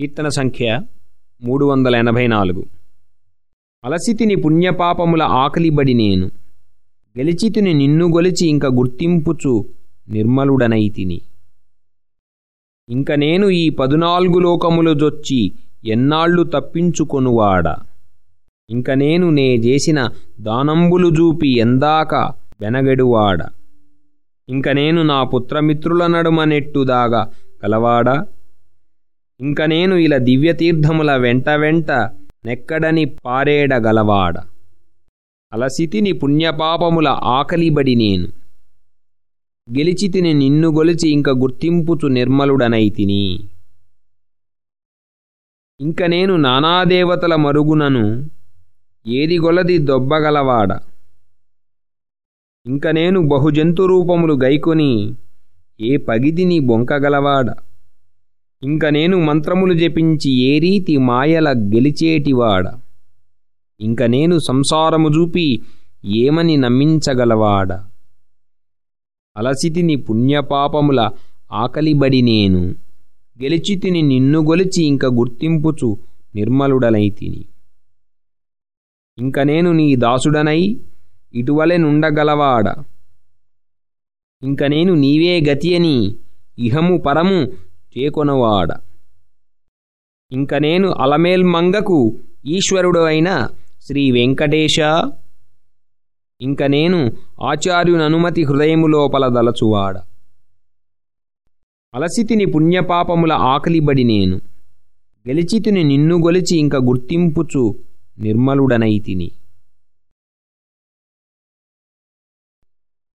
కీర్తన సంఖ్య మూడు వందల ఎనభై నాలుగు. అలసితిని పుణ్యపాపముల ఆకలిబడి నేను గెలిచితిని నిన్ను గొలిచి ఇంక గుర్తింపుచు నిర్మలుడనైతిని ఇంక నేను ఈ పదునాలుగు లోకములు జొచ్చి ఎన్నాళ్ళు తప్పించుకొనువాడ. ఇంక నేను నే చేసిన దానంబులు జూపి ఎందాక వెనగెడువాడ ఇంక నేను నా పుత్రమిత్రుల నడుమ నెట్టుదాగా గలవాడా ఇంక నేను ఇలా దివ్యతీర్థముల వెంట వెంట నెక్కడని పారేడగలవాడ. అలసితిని పుణ్యపాపముల ఆకలిబడి నేను. గెలిచితిని నిన్ను గొలిచి ఇంక గుర్తింపుచు నిర్మలుడనైతిని ఇంక నేను నానాదేవతల మరుగునను ఏది గొలది దొబ్బగలవాడ. ఇంక నేను బహుజంతురూపములు గైకొని ఏ పగిదిని బొంకగలవాడా. ఇంక నేను మంత్రములు జపించి ఏ రీతి మాయల గెలిచేటివాడ? ఇంక నేను సంసారము చూపి ఏమని నమ్మించగలవాడ? అలసితిని పుణ్యపాపముల ఆకలిబడి నేను. గెలిచితిని నిన్ను గొలిచి ఇంక గుర్తింపుచు నిర్మలుడనైతిని. ఇంక నేను నీ దాసుడనై ఇటువలె నుండగలవాడ? ఇంక నేను నీవే గతి అని ఇహము పరము చేకొనవాడ. ఇంక నేను అలమేల్మంగకు ఈశ్వరుడు అయిన శ్రీ వెంకటేశ. ఇంక నేను ఆచార్యుననుమతి హృదయము లోపల దలచువాడ. అలసితిని పుణ్యపాపముల ఆకలిబడి నేను. గెలిచితిని నిన్ను గొలిచి ఇంక గుర్తింపుచు నిర్మలుడనైతిని